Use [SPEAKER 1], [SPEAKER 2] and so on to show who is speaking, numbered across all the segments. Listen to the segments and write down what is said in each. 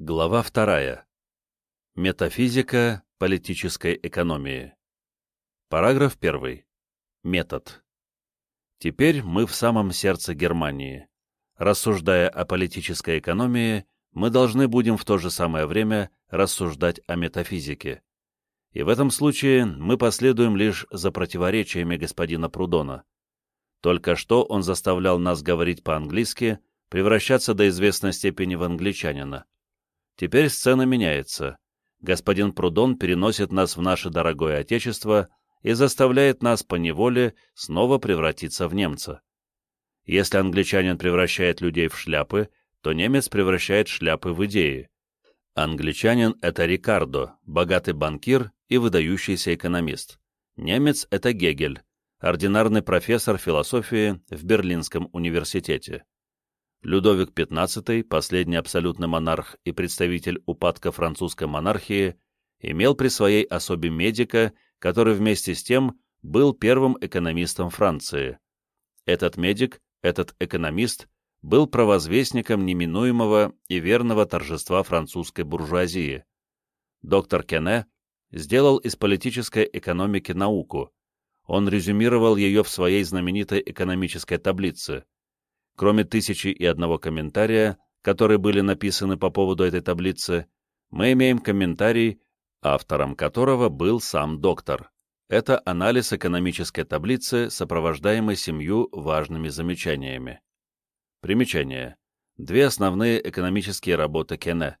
[SPEAKER 1] Глава вторая. Метафизика политической экономии. Параграф 1. Метод. Теперь мы в самом сердце Германии. Рассуждая о политической экономии, мы должны будем в то же самое время рассуждать о метафизике. И в этом случае мы последуем лишь за противоречиями господина Прудона. Только что он заставлял нас говорить по-английски, превращаться до известной степени в англичанина. Теперь сцена меняется. Господин Прудон переносит нас в наше дорогое Отечество и заставляет нас по неволе снова превратиться в немца. Если англичанин превращает людей в шляпы, то немец превращает шляпы в идеи. Англичанин — это Рикардо, богатый банкир и выдающийся экономист. Немец — это Гегель, ординарный профессор философии в Берлинском университете. Людовик XV, последний абсолютный монарх и представитель упадка французской монархии, имел при своей особе медика, который вместе с тем был первым экономистом Франции. Этот медик, этот экономист, был провозвестником неминуемого и верного торжества французской буржуазии. Доктор Кене сделал из политической экономики науку. Он резюмировал ее в своей знаменитой экономической таблице – Кроме тысячи и одного комментария, которые были написаны по поводу этой таблицы, мы имеем комментарий, автором которого был сам доктор. Это анализ экономической таблицы, сопровождаемый семью важными замечаниями. Примечание. Две основные экономические работы Кене.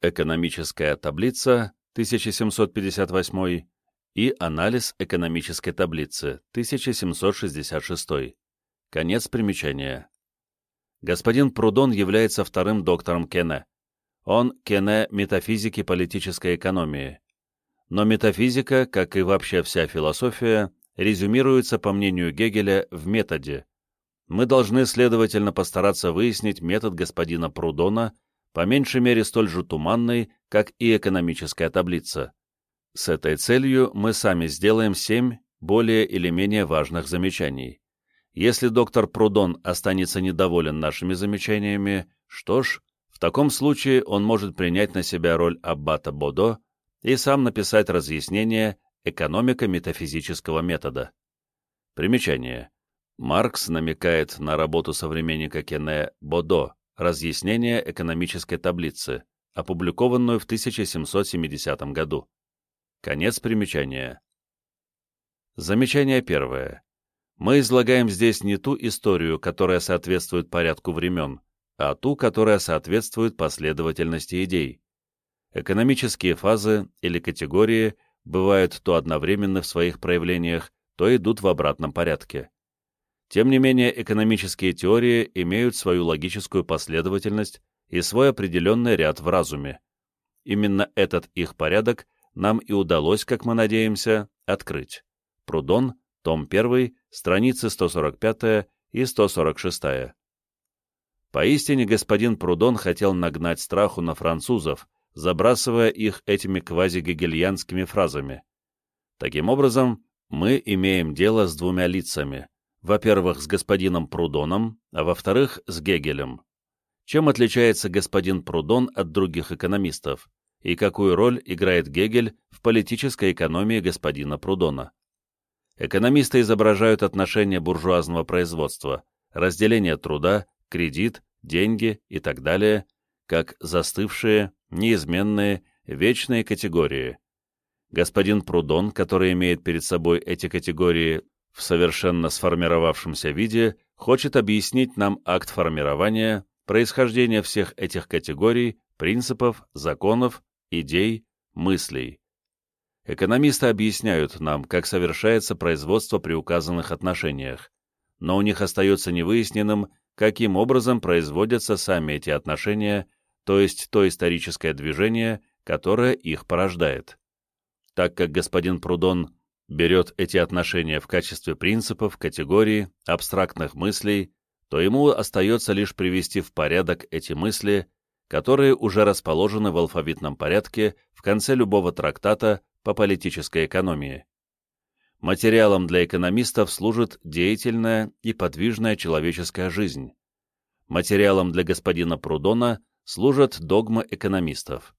[SPEAKER 1] Экономическая таблица, 1758, и анализ экономической таблицы, 1766. Конец примечания. Господин Прудон является вторым доктором Кене. Он Кене метафизики политической экономии. Но метафизика, как и вообще вся философия, резюмируется, по мнению Гегеля, в методе. Мы должны, следовательно, постараться выяснить метод господина Прудона, по меньшей мере столь же туманный, как и экономическая таблица. С этой целью мы сами сделаем семь более или менее важных замечаний. Если доктор Прудон останется недоволен нашими замечаниями, что ж, в таком случае он может принять на себя роль аббата Бодо и сам написать разъяснение «Экономика метафизического метода». Примечание. Маркс намекает на работу современника Кене Бодо «Разъяснение экономической таблицы», опубликованную в 1770 году. Конец примечания. Замечание первое мы излагаем здесь не ту историю, которая соответствует порядку времен, а ту, которая соответствует последовательности идей. Экономические фазы или категории бывают то одновременно в своих проявлениях, то идут в обратном порядке. Тем не менее, экономические теории имеют свою логическую последовательность и свой определенный ряд в разуме. Именно этот их порядок нам и удалось, как мы надеемся, открыть. Прудон, том 1, страницы 145 и 146. Поистине господин Прудон хотел нагнать страху на французов, забрасывая их этими квазигегельянскими фразами. Таким образом, мы имеем дело с двумя лицами. Во-первых, с господином Прудоном, а во-вторых, с Гегелем. Чем отличается господин Прудон от других экономистов? И какую роль играет Гегель в политической экономии господина Прудона? Экономисты изображают отношения буржуазного производства, разделение труда, кредит, деньги и так далее, как застывшие, неизменные, вечные категории. Господин Прудон, который имеет перед собой эти категории в совершенно сформировавшемся виде, хочет объяснить нам акт формирования, происхождение всех этих категорий, принципов, законов, идей, мыслей. Экономисты объясняют нам, как совершается производство при указанных отношениях, но у них остается невыясненным, каким образом производятся сами эти отношения, то есть то историческое движение, которое их порождает. Так как господин Прудон берет эти отношения в качестве принципов, категорий, абстрактных мыслей, то ему остается лишь привести в порядок эти мысли, которые уже расположены в алфавитном порядке в конце любого трактата по политической экономии. Материалом для экономистов служит деятельная и подвижная человеческая жизнь. Материалом для господина Прудона служат догмы экономистов.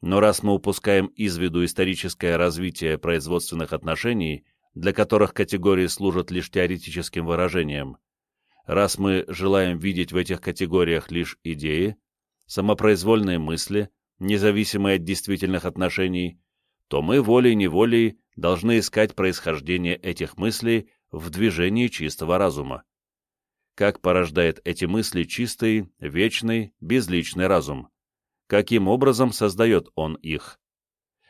[SPEAKER 1] Но раз мы упускаем из виду историческое развитие производственных отношений, для которых категории служат лишь теоретическим выражением, раз мы желаем видеть в этих категориях лишь идеи, самопроизвольные мысли, независимые от действительных отношений, то мы волей-неволей должны искать происхождение этих мыслей в движении чистого разума. Как порождает эти мысли чистый, вечный, безличный разум? Каким образом создает он их?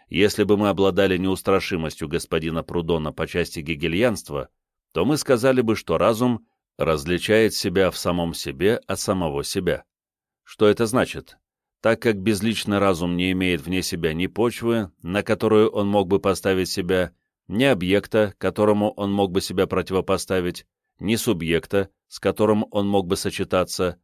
[SPEAKER 1] Если бы мы обладали неустрашимостью господина Прудона по части гегельянства, то мы сказали бы, что разум различает себя в самом себе от самого себя. Что это значит? Так как безличный разум не имеет вне себя ни почвы, на которую он мог бы поставить себя, ни объекта, которому он мог бы себя противопоставить, ни субъекта, с которым он мог бы сочетаться,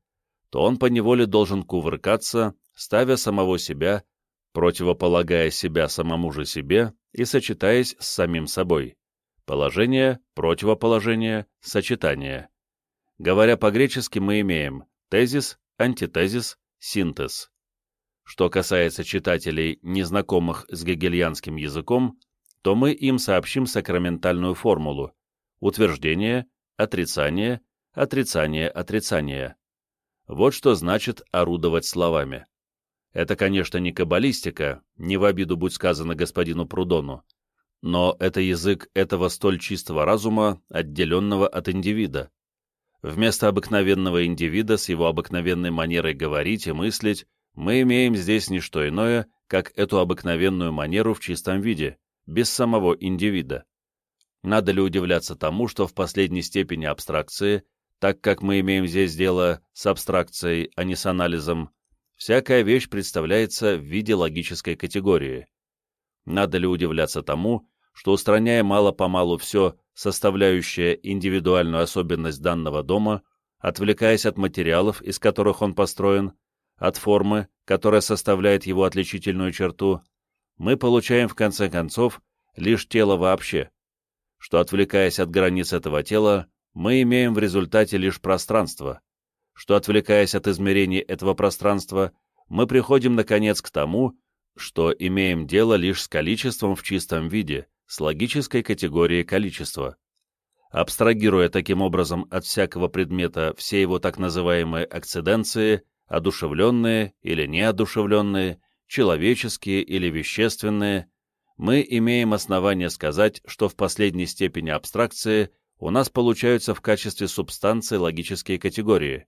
[SPEAKER 1] то он поневоле должен кувыркаться, ставя самого себя, противополагая себя самому же себе и сочетаясь с самим собой. Положение, противоположение, сочетание. Говоря по-гречески, мы имеем тезис, антитезис, синтез. Что касается читателей, незнакомых с гегельянским языком, то мы им сообщим сакраментальную формулу утверждение, отрицание, отрицание, отрицание. Вот что значит орудовать словами. Это, конечно, не каббалистика, не в обиду будь сказано господину Прудону, но это язык этого столь чистого разума, отделенного от индивида. Вместо обыкновенного индивида с его обыкновенной манерой говорить и мыслить, мы имеем здесь не что иное, как эту обыкновенную манеру в чистом виде, без самого индивида. Надо ли удивляться тому, что в последней степени абстракции, так как мы имеем здесь дело с абстракцией, а не с анализом, всякая вещь представляется в виде логической категории. Надо ли удивляться тому, что устраняя мало-помалу все, составляющее индивидуальную особенность данного дома, отвлекаясь от материалов, из которых он построен, от формы, которая составляет его отличительную черту, мы получаем в конце концов лишь тело вообще, что, отвлекаясь от границ этого тела, мы имеем в результате лишь пространство, что, отвлекаясь от измерений этого пространства, мы приходим, наконец, к тому, что имеем дело лишь с количеством в чистом виде, с логической категорией количества. Абстрагируя таким образом от всякого предмета все его так называемые акциденции, одушевленные или неодушевленные, человеческие или вещественные, мы имеем основание сказать, что в последней степени абстракции у нас получаются в качестве субстанции логические категории.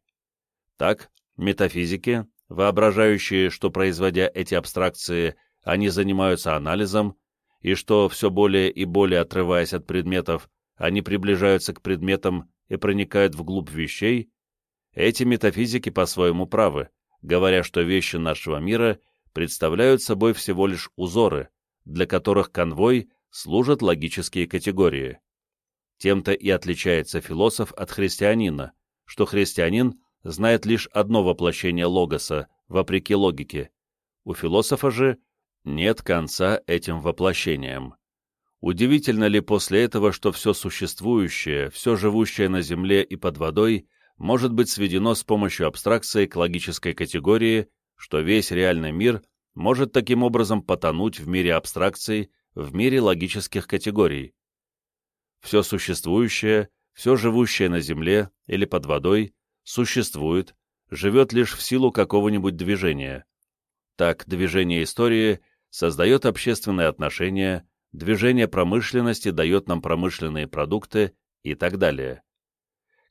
[SPEAKER 1] Так, метафизики, воображающие, что производя эти абстракции, они занимаются анализом, и что, все более и более отрываясь от предметов, они приближаются к предметам и проникают вглубь вещей, эти метафизики по-своему правы, говоря, что вещи нашего мира представляют собой всего лишь узоры, для которых конвой служат логические категории. Тем-то и отличается философ от христианина, что христианин знает лишь одно воплощение логоса, вопреки логике. У философа же нет конца этим воплощениям. Удивительно ли после этого, что все существующее, все живущее на Земле и под водой может быть сведено с помощью абстракции к логической категории, что весь реальный мир может таким образом потонуть в мире абстракций, в мире логических категорий. Все существующее, все живущее на Земле или под водой существует, живет лишь в силу какого-нибудь движения. Так, движение истории создает общественные отношения, движение промышленности дает нам промышленные продукты и так далее.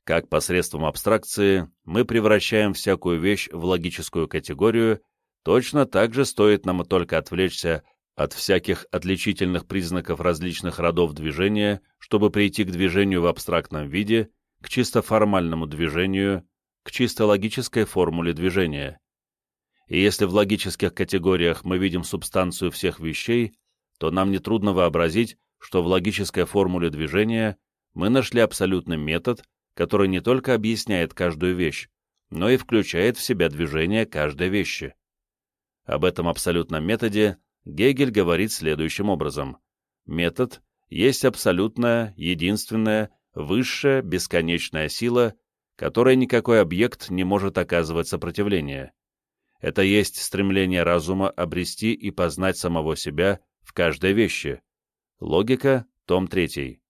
[SPEAKER 1] Как посредством абстракции мы превращаем всякую вещь в логическую категорию, точно так же стоит нам только отвлечься от всяких отличительных признаков различных родов движения, чтобы прийти к движению в абстрактном виде, к чисто формальному движению, к чисто логической формуле движения. И если в логических категориях мы видим субстанцию всех вещей, то нам нетрудно вообразить, что в логической формуле движения мы нашли абсолютный метод, который не только объясняет каждую вещь, но и включает в себя движение каждой вещи. Об этом абсолютном методе Гегель говорит следующим образом. Метод есть абсолютная, единственная, высшая, бесконечная сила, которой никакой объект не может оказывать сопротивление Это есть стремление разума обрести и познать самого себя в каждой вещи. Логика, том 3.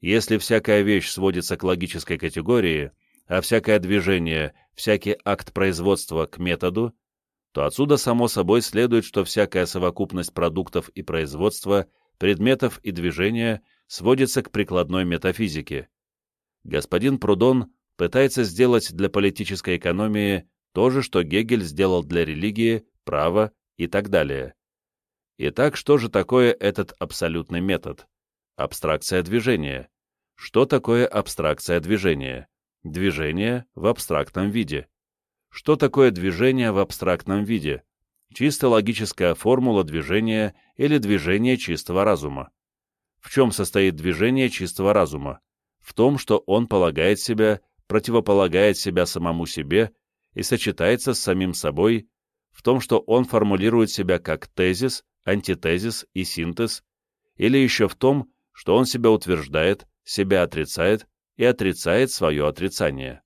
[SPEAKER 1] Если всякая вещь сводится к логической категории, а всякое движение, всякий акт производства к методу, то отсюда само собой следует, что всякая совокупность продуктов и производства, предметов и движения сводится к прикладной метафизике. Господин Прудон пытается сделать для политической экономии то же, что Гегель сделал для религии, права и так далее. Итак, что же такое этот абсолютный метод? Абстракция движения. Что такое абстракция движения? Движение в абстрактном виде. Что такое движение в абстрактном виде? Чисто логическая формула движения или движение чистого разума. В чем состоит движение чистого разума? В том, что он полагает себя, противополагает себя самому себе и сочетается с самим собой, в том, что он формулирует себя как тезис, антитезис и синтез, или еще в том, что он себя утверждает, себя отрицает и отрицает свое отрицание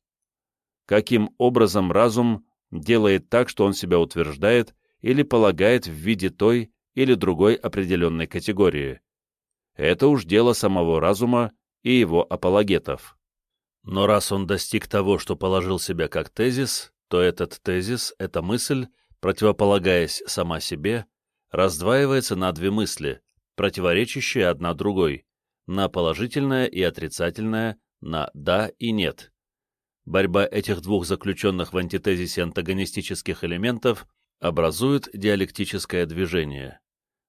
[SPEAKER 1] каким образом разум делает так, что он себя утверждает или полагает в виде той или другой определенной категории. Это уж дело самого разума и его апологетов. Но раз он достиг того, что положил себя как тезис, то этот тезис, эта мысль, противополагаясь сама себе, раздваивается на две мысли, противоречащие одна другой, на положительное и отрицательное, на «да» и «нет». Борьба этих двух заключенных в антитезисе антагонистических элементов образует диалектическое движение.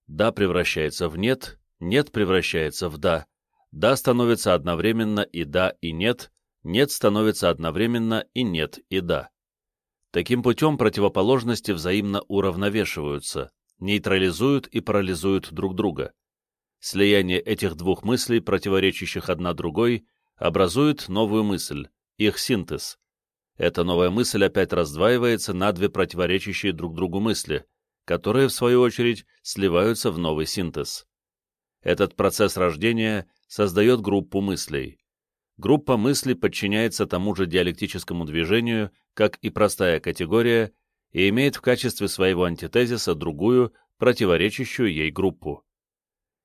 [SPEAKER 1] «Да» превращается в «нет», «нет» превращается в «да», «да» становится одновременно и «да» и «нет», «нет» становится одновременно и «нет» и «да». Таким путем противоположности взаимно уравновешиваются, нейтрализуют и парализуют друг друга. Слияние этих двух мыслей, противоречащих одна другой, образует новую мысль, их синтез. Эта новая мысль опять раздваивается на две противоречащие друг другу мысли, которые, в свою очередь, сливаются в новый синтез. Этот процесс рождения создает группу мыслей. Группа мыслей подчиняется тому же диалектическому движению, как и простая категория, и имеет в качестве своего антитезиса другую, противоречащую ей группу.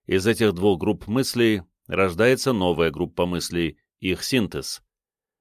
[SPEAKER 1] Из этих двух групп мыслей рождается новая группа мыслей, их синтез.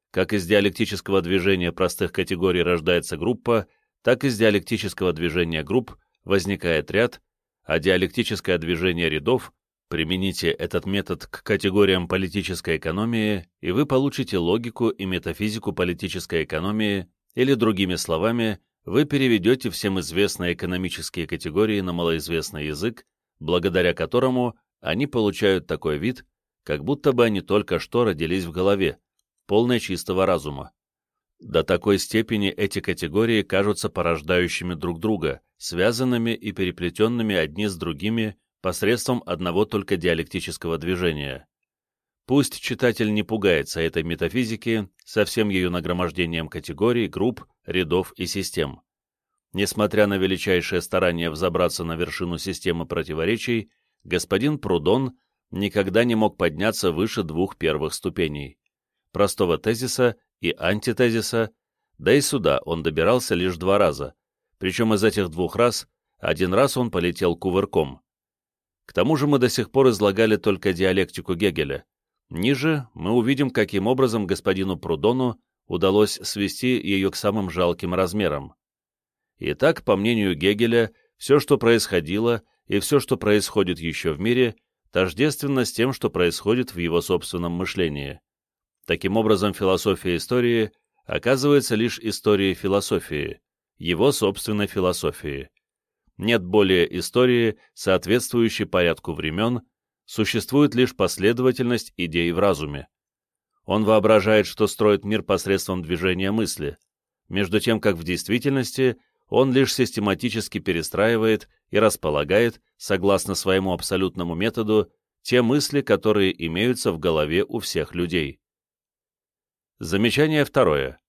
[SPEAKER 1] Как из диалектического движения простых категорий рождается группа, так из диалектического движения групп возникает ряд, а диалектическое движение рядов Примените этот метод к категориям политической экономии, и вы получите логику и метафизику политической экономии, или, другими словами, вы переведете всем известные экономические категории на малоизвестный язык, благодаря которому они получают такой вид, как будто бы они только что родились в голове, полной чистого разума. До такой степени эти категории кажутся порождающими друг друга, связанными и переплетенными одни с другими посредством одного только диалектического движения. Пусть читатель не пугается этой метафизики со всем ее нагромождением категорий, групп, рядов и систем. Несмотря на величайшее старание взобраться на вершину системы противоречий, господин Прудон никогда не мог подняться выше двух первых ступеней простого тезиса и антитезиса, да и сюда он добирался лишь два раза, причем из этих двух раз один раз он полетел кувырком. К тому же мы до сих пор излагали только диалектику Гегеля. Ниже мы увидим, каким образом господину Прудону удалось свести ее к самым жалким размерам. Итак, по мнению Гегеля, все, что происходило, и все, что происходит еще в мире, тождественно с тем, что происходит в его собственном мышлении. Таким образом, философия истории оказывается лишь историей философии, его собственной философии. Нет более истории, соответствующей порядку времен, существует лишь последовательность идей в разуме. Он воображает, что строит мир посредством движения мысли, между тем как в действительности он лишь систематически перестраивает и располагает, согласно своему абсолютному методу, те мысли, которые имеются в голове у всех людей. Замечание второе.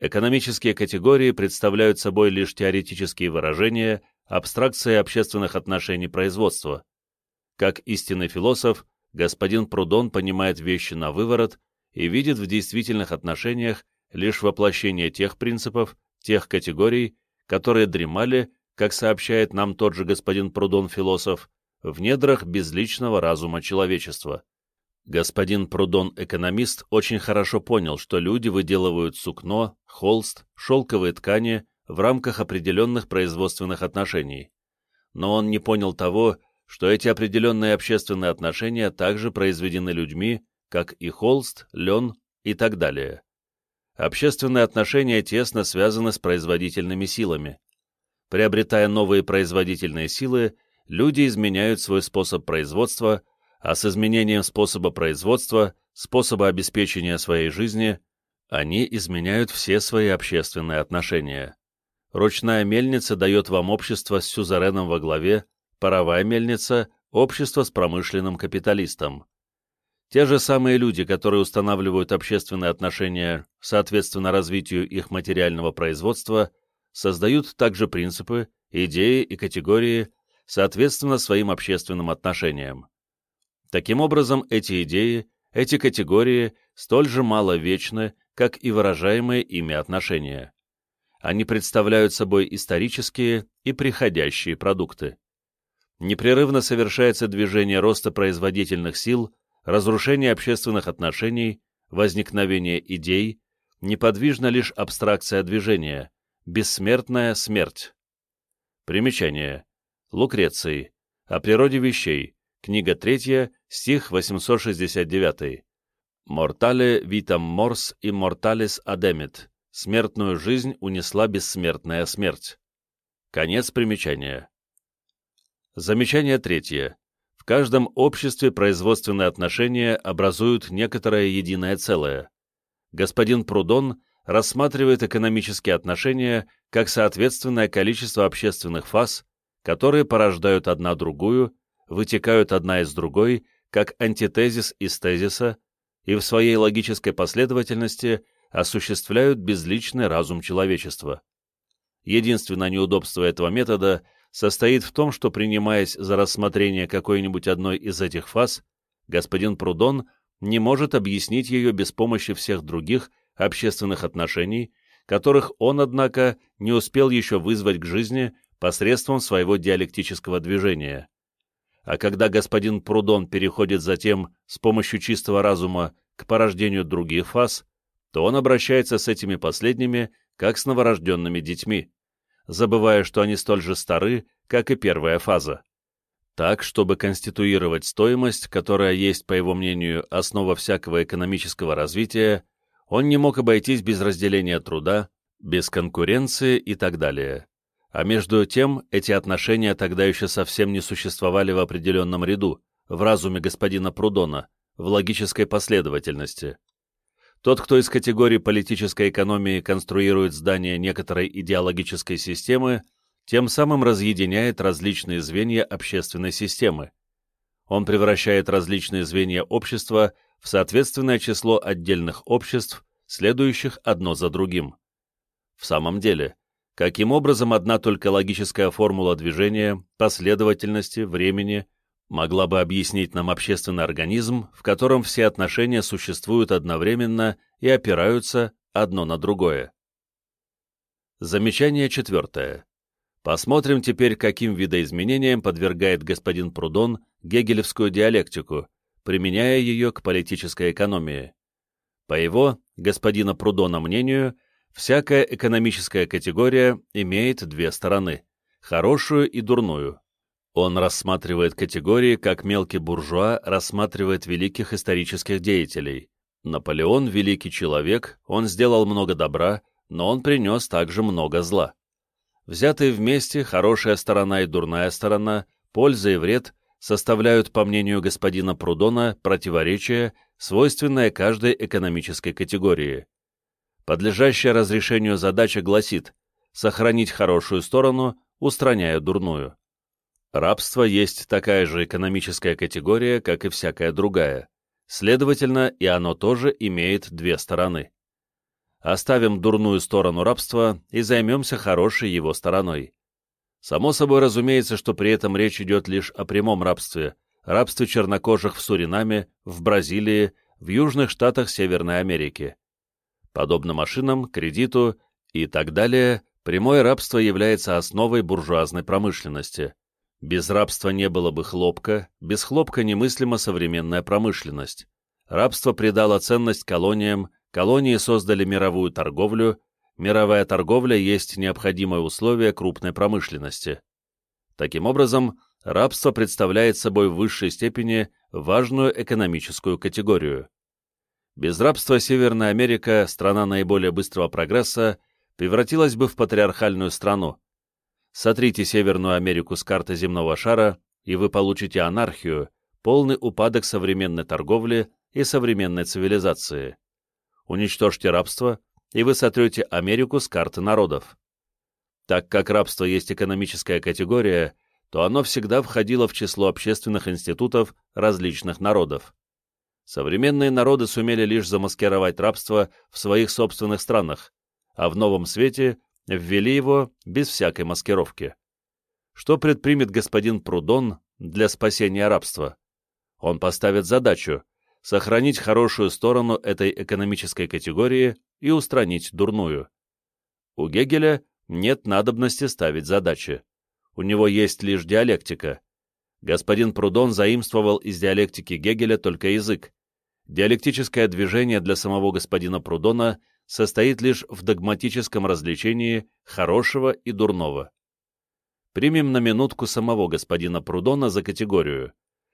[SPEAKER 1] Экономические категории представляют собой лишь теоретические выражения абстракции общественных отношений производства. Как истинный философ, господин Прудон понимает вещи на выворот и видит в действительных отношениях лишь воплощение тех принципов, тех категорий, которые дремали, как сообщает нам тот же господин Прудон-философ, в недрах безличного разума человечества. Господин Прудон-экономист очень хорошо понял, что люди выделывают сукно, холст, шелковые ткани в рамках определенных производственных отношений. Но он не понял того, что эти определенные общественные отношения также произведены людьми, как и холст, лен и так далее. Общественные отношения тесно связаны с производительными силами. Приобретая новые производительные силы, люди изменяют свой способ производства, а с изменением способа производства, способа обеспечения своей жизни, они изменяют все свои общественные отношения. Ручная мельница дает вам общество с сюзереном во главе, паровая мельница – общество с промышленным капиталистом. Те же самые люди, которые устанавливают общественные отношения соответственно развитию их материального производства, создают также принципы, идеи и категории, соответственно своим общественным отношениям. Таким образом, эти идеи, эти категории столь же мало вечны, как и выражаемые ими отношения. Они представляют собой исторические и приходящие продукты. Непрерывно совершается движение роста производительных сил, разрушение общественных отношений, возникновение идей, неподвижна лишь абстракция движения, бессмертная смерть. Примечание. Лукреций. О природе вещей. Книга 3, стих 869. «Мортале витам морс и морталис адемит». Смертную жизнь унесла бессмертная смерть. Конец примечания. Замечание третье. В каждом обществе производственные отношения образуют некоторое единое целое. Господин Прудон рассматривает экономические отношения как соответственное количество общественных фаз, которые порождают одна другую, вытекают одна из другой, как антитезис из тезиса, и в своей логической последовательности осуществляют безличный разум человечества. Единственное неудобство этого метода состоит в том, что, принимаясь за рассмотрение какой-нибудь одной из этих фаз, господин Прудон не может объяснить ее без помощи всех других общественных отношений, которых он, однако, не успел еще вызвать к жизни посредством своего диалектического движения. А когда господин Прудон переходит затем с помощью чистого разума к порождению других фаз, то он обращается с этими последними, как с новорожденными детьми, забывая, что они столь же стары, как и первая фаза. Так, чтобы конституировать стоимость, которая есть, по его мнению, основа всякого экономического развития, он не мог обойтись без разделения труда, без конкуренции и так далее. А между тем, эти отношения тогда еще совсем не существовали в определенном ряду, в разуме господина Прудона, в логической последовательности. Тот, кто из категории политической экономии конструирует здание некоторой идеологической системы, тем самым разъединяет различные звенья общественной системы. Он превращает различные звенья общества в соответственное число отдельных обществ, следующих одно за другим. В самом деле, каким образом одна только логическая формула движения, последовательности, времени могла бы объяснить нам общественный организм, в котором все отношения существуют одновременно и опираются одно на другое. Замечание четвертое. Посмотрим теперь, каким видоизменениям подвергает господин Прудон гегелевскую диалектику, применяя ее к политической экономии. По его, господина Прудона мнению, всякая экономическая категория имеет две стороны – хорошую и дурную. Он рассматривает категории, как мелкий буржуа рассматривает великих исторических деятелей. Наполеон – великий человек, он сделал много добра, но он принес также много зла. Взятые вместе хорошая сторона и дурная сторона, польза и вред составляют, по мнению господина Прудона, противоречие, свойственное каждой экономической категории. Подлежащая разрешению задача гласит сохранить хорошую сторону, устраняя дурную. Рабство есть такая же экономическая категория, как и всякая другая. Следовательно, и оно тоже имеет две стороны. Оставим дурную сторону рабства и займемся хорошей его стороной. Само собой разумеется, что при этом речь идет лишь о прямом рабстве, рабстве чернокожих в Суринаме, в Бразилии, в южных штатах Северной Америки. Подобно машинам, кредиту и так далее, Прямое рабство является основой буржуазной промышленности. Без рабства не было бы хлопка, без хлопка немыслима современная промышленность. Рабство придало ценность колониям, колонии создали мировую торговлю, мировая торговля есть необходимое условие крупной промышленности. Таким образом, рабство представляет собой в высшей степени важную экономическую категорию. Без рабства Северная Америка, страна наиболее быстрого прогресса, превратилась бы в патриархальную страну. Сотрите Северную Америку с карты земного шара, и вы получите анархию, полный упадок современной торговли и современной цивилизации. Уничтожьте рабство, и вы сотрете Америку с карты народов. Так как рабство есть экономическая категория, то оно всегда входило в число общественных институтов различных народов. Современные народы сумели лишь замаскировать рабство в своих собственных странах, а в новом свете ввели его без всякой маскировки. Что предпримет господин Прудон для спасения рабства? Он поставит задачу сохранить хорошую сторону этой экономической категории и устранить дурную. У Гегеля нет надобности ставить задачи. У него есть лишь диалектика. Господин Прудон заимствовал из диалектики Гегеля только язык. Диалектическое движение для самого господина Прудона состоит лишь в догматическом развлечении хорошего и дурного. Примем на минутку самого господина Прудона за категорию.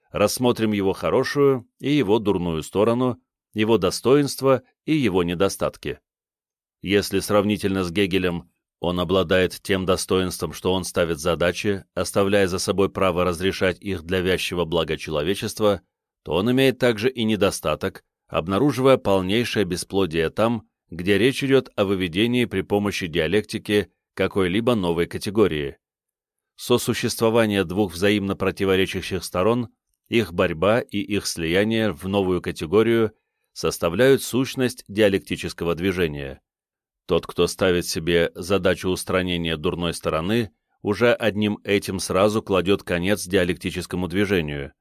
[SPEAKER 1] Рассмотрим его хорошую и его дурную сторону, его достоинства и его недостатки. Если сравнительно с Гегелем он обладает тем достоинством, что он ставит задачи, оставляя за собой право разрешать их для вязчего блага человечества, то он имеет также и недостаток, обнаруживая полнейшее бесплодие там, где речь идет о выведении при помощи диалектики какой-либо новой категории. Сосуществование двух взаимно противоречащих сторон, их борьба и их слияние в новую категорию составляют сущность диалектического движения. Тот, кто ставит себе задачу устранения дурной стороны, уже одним этим сразу кладет конец диалектическому движению.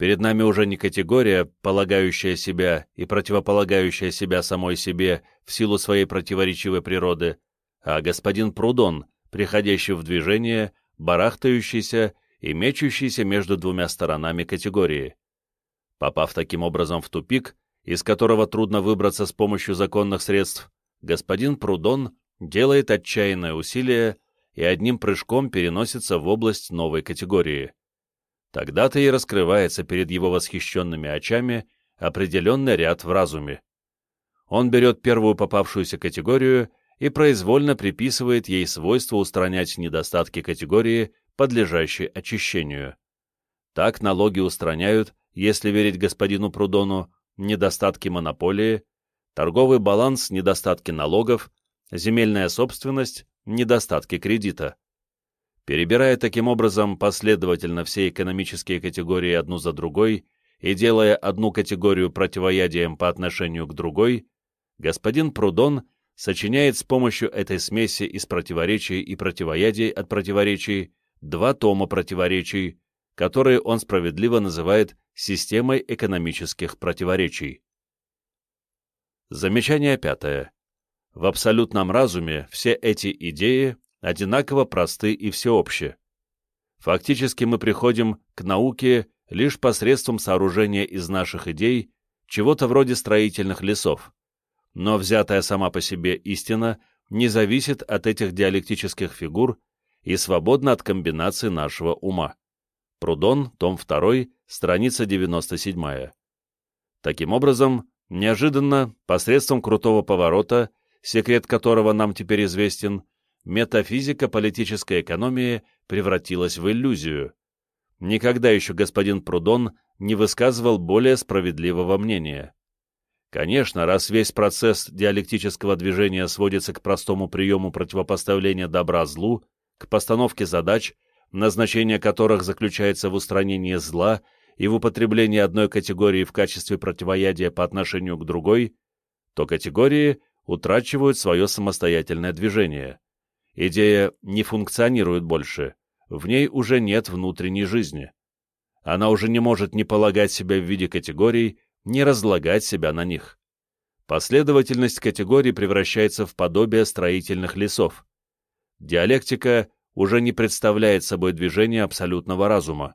[SPEAKER 1] Перед нами уже не категория, полагающая себя и противополагающая себя самой себе в силу своей противоречивой природы, а господин Прудон, приходящий в движение, барахтающийся и мечущийся между двумя сторонами категории. Попав таким образом в тупик, из которого трудно выбраться с помощью законных средств, господин Прудон делает отчаянное усилие и одним прыжком переносится в область новой категории. Тогда-то и раскрывается перед его восхищенными очами определенный ряд в разуме. Он берет первую попавшуюся категорию и произвольно приписывает ей свойство устранять недостатки категории, подлежащей очищению. Так налоги устраняют, если верить господину Прудону, недостатки монополии, торговый баланс – недостатки налогов, земельная собственность – недостатки кредита. Перебирая таким образом последовательно все экономические категории одну за другой и делая одну категорию противоядием по отношению к другой, господин Прудон сочиняет с помощью этой смеси из противоречий и противоядий от противоречий два тома противоречий, которые он справедливо называет системой экономических противоречий. Замечание пятое. В абсолютном разуме все эти идеи одинаково просты и всеобщи. Фактически мы приходим к науке лишь посредством сооружения из наших идей чего-то вроде строительных лесов. Но взятая сама по себе истина не зависит от этих диалектических фигур и свободна от комбинации нашего ума. Прудон, том 2, страница 97. Таким образом, Неожиданно, посредством крутого поворота, секрет которого нам теперь известен, метафизика политической экономии превратилась в иллюзию. Никогда еще господин Прудон не высказывал более справедливого мнения. Конечно, раз весь процесс диалектического движения сводится к простому приему противопоставления добра злу, к постановке задач, назначение которых заключается в устранении зла и в употреблении одной категории в качестве противоядия по отношению к другой, то категории утрачивают свое самостоятельное движение. Идея не функционирует больше, в ней уже нет внутренней жизни. Она уже не может не полагать себя в виде категорий, не разлагать себя на них. Последовательность категорий превращается в подобие строительных лесов. Диалектика уже не представляет собой движение абсолютного разума.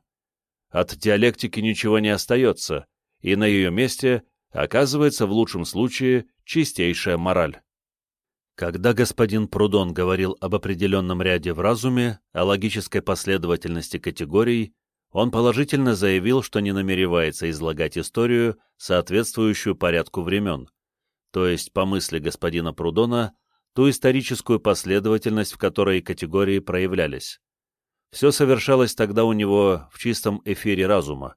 [SPEAKER 1] От диалектики ничего не остается, и на ее месте оказывается в лучшем случае чистейшая мораль. Когда господин Прудон говорил об определенном ряде в разуме, о логической последовательности категорий, он положительно заявил, что не намеревается излагать историю, соответствующую порядку времен, то есть, по мысли господина Прудона, ту историческую последовательность, в которой категории проявлялись. Все совершалось тогда у него в чистом эфире разума.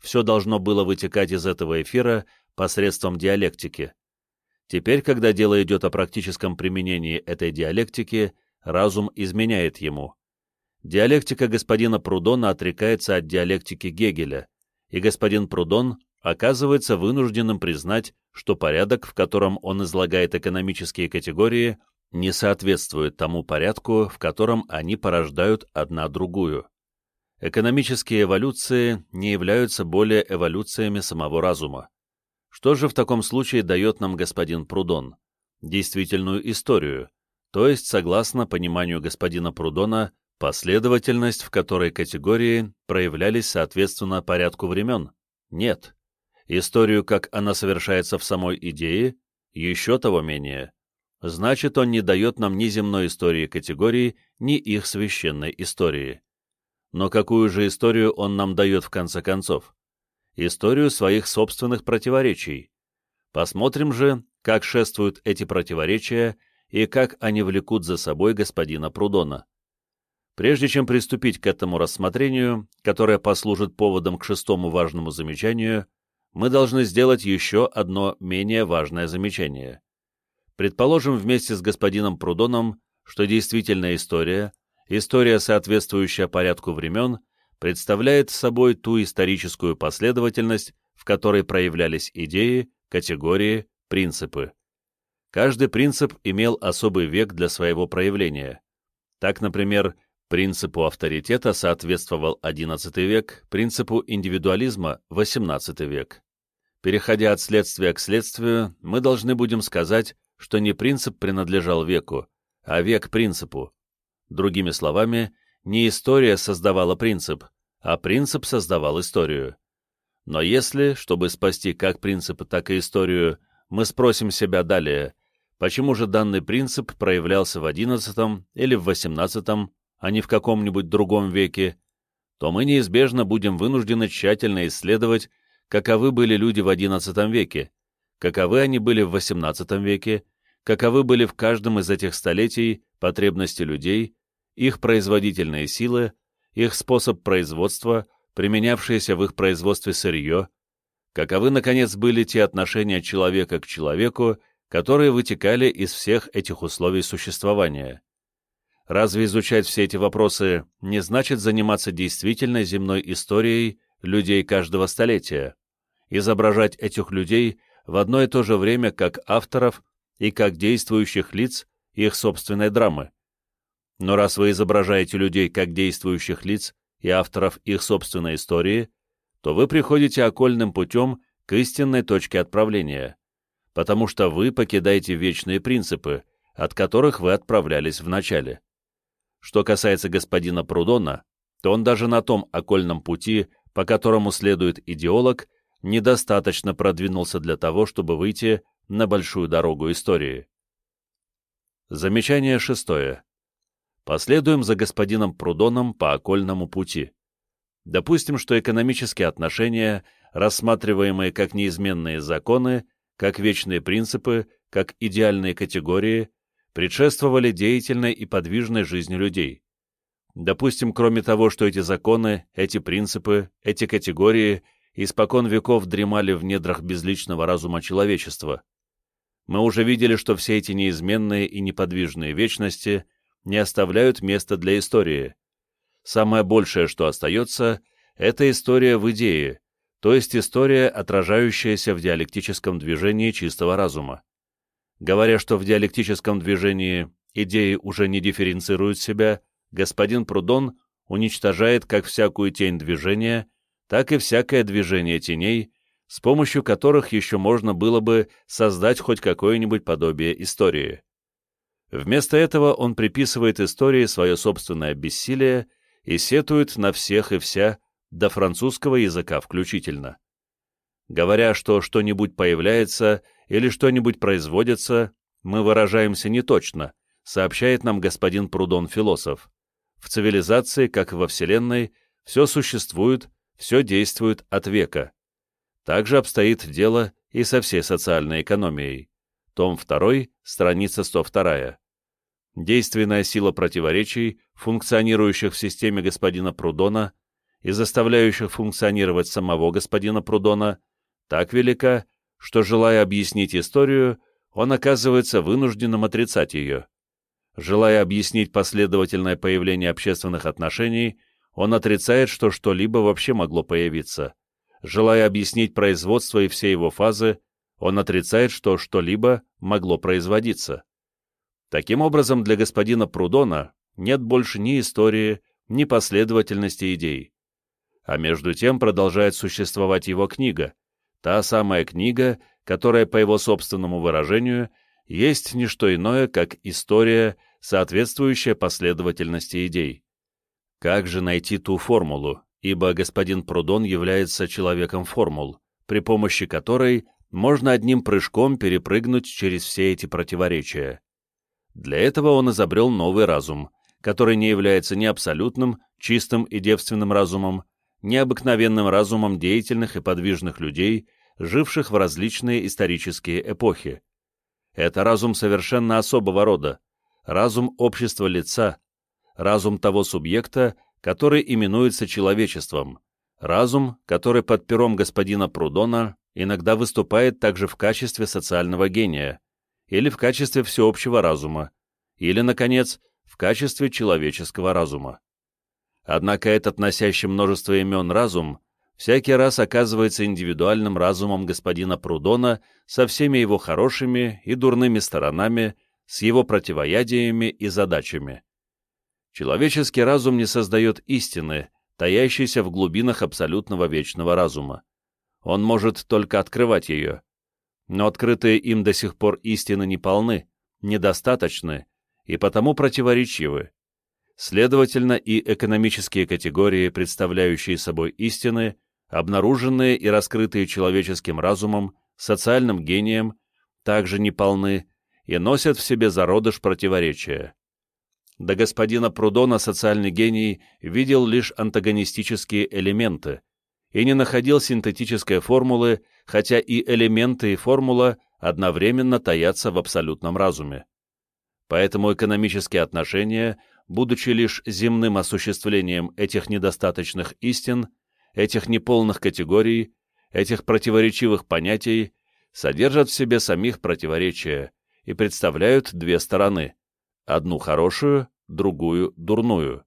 [SPEAKER 1] Все должно было вытекать из этого эфира посредством диалектики. Теперь, когда дело идет о практическом применении этой диалектики, разум изменяет ему. Диалектика господина Прудона отрекается от диалектики Гегеля, и господин Прудон оказывается вынужденным признать, что порядок, в котором он излагает экономические категории, не соответствует тому порядку, в котором они порождают одна другую. Экономические эволюции не являются более эволюциями самого разума. Что же в таком случае дает нам господин Прудон? Действительную историю, то есть, согласно пониманию господина Прудона, последовательность, в которой категории проявлялись соответственно порядку времен? Нет историю, как она совершается в самой идее, еще того менее. Значит, он не дает нам ни земной истории категории, ни их священной истории. Но какую же историю он нам дает в конце концов? Историю своих собственных противоречий. Посмотрим же, как шествуют эти противоречия и как они влекут за собой господина Прудона. Прежде чем приступить к этому рассмотрению, которое послужит поводом к шестому важному замечанию, мы должны сделать еще одно менее важное замечание. Предположим вместе с господином Прудоном, что действительная история, история, соответствующая порядку времен, представляет собой ту историческую последовательность, в которой проявлялись идеи, категории, принципы. Каждый принцип имел особый век для своего проявления. Так, например, принципу авторитета соответствовал XI век, принципу индивидуализма – XVIII век. Переходя от следствия к следствию, мы должны будем сказать, что не принцип принадлежал веку, а век принципу. Другими словами, не история создавала принцип, а принцип создавал историю. Но если, чтобы спасти как принцип, так и историю, мы спросим себя далее, почему же данный принцип проявлялся в XI или в XVIII, а не в каком-нибудь другом веке, то мы неизбежно будем вынуждены тщательно исследовать каковы были люди в XI веке, каковы они были в XVIII веке, каковы были в каждом из этих столетий потребности людей, их производительные силы, их способ производства, применявшиеся в их производстве сырье, каковы, наконец, были те отношения человека к человеку, которые вытекали из всех этих условий существования. Разве изучать все эти вопросы не значит заниматься действительной земной историей людей каждого столетия, изображать этих людей в одно и то же время как авторов и как действующих лиц их собственной драмы. Но раз вы изображаете людей как действующих лиц и авторов их собственной истории, то вы приходите окольным путем к истинной точке отправления, потому что вы покидаете вечные принципы, от которых вы отправлялись в начале. Что касается господина Прудона, то он даже на том окольном пути, по которому следует идеолог, недостаточно продвинулся для того, чтобы выйти на большую дорогу истории. Замечание шестое. Последуем за господином Прудоном по окольному пути. Допустим, что экономические отношения, рассматриваемые как неизменные законы, как вечные принципы, как идеальные категории, предшествовали деятельной и подвижной жизни людей. Допустим, кроме того, что эти законы, эти принципы, эти категории испокон веков дремали в недрах безличного разума человечества. Мы уже видели, что все эти неизменные и неподвижные вечности не оставляют места для истории. Самое большее, что остается, это история в идее, то есть история, отражающаяся в диалектическом движении чистого разума. Говоря, что в диалектическом движении идеи уже не дифференцируют себя, господин Прудон уничтожает как всякую тень движения, так и всякое движение теней, с помощью которых еще можно было бы создать хоть какое-нибудь подобие истории. Вместо этого он приписывает истории свое собственное бессилие и сетует на всех и вся, до французского языка включительно. Говоря, что что-нибудь появляется или что-нибудь производится, мы выражаемся неточно, сообщает нам господин Прудон-философ. В цивилизации, как и во Вселенной, все существует, все действует от века. Также обстоит дело и со всей социальной экономией. Том 2, страница 102. Действенная сила противоречий, функционирующих в системе господина Прудона и заставляющих функционировать самого господина Прудона, так велика, что, желая объяснить историю, он оказывается вынужденным отрицать ее. Желая объяснить последовательное появление общественных отношений, он отрицает, что что-либо вообще могло появиться. Желая объяснить производство и все его фазы, он отрицает, что что-либо могло производиться. Таким образом, для господина Прудона нет больше ни истории, ни последовательности идей. А между тем продолжает существовать его книга, та самая книга, которая, по его собственному выражению, есть не что иное, как история, соответствующая последовательности идей. Как же найти ту формулу, ибо господин Прудон является человеком формул, при помощи которой можно одним прыжком перепрыгнуть через все эти противоречия. Для этого он изобрел новый разум, который не является ни абсолютным, чистым и девственным разумом, ни обыкновенным разумом деятельных и подвижных людей, живших в различные исторические эпохи. Это разум совершенно особого рода, разум общества лица, разум того субъекта, который именуется человечеством, разум, который под пером господина Прудона иногда выступает также в качестве социального гения, или в качестве всеобщего разума, или, наконец, в качестве человеческого разума. Однако этот носящий множество имен разум всякий раз оказывается индивидуальным разумом господина Прудона со всеми его хорошими и дурными сторонами, с его противоядиями и задачами. Человеческий разум не создает истины, таящейся в глубинах абсолютного вечного разума. Он может только открывать ее. Но открытые им до сих пор истины не полны, недостаточны и потому противоречивы. Следовательно, и экономические категории, представляющие собой истины, обнаруженные и раскрытые человеческим разумом, социальным гением, также неполны и носят в себе зародыш противоречия. До господина Прудона социальный гений видел лишь антагонистические элементы и не находил синтетической формулы, хотя и элементы и формула одновременно таятся в абсолютном разуме. Поэтому экономические отношения, будучи лишь земным осуществлением этих недостаточных истин, этих неполных категорий, этих противоречивых понятий, содержат в себе самих противоречия и представляют две стороны – одну хорошую, другую дурную.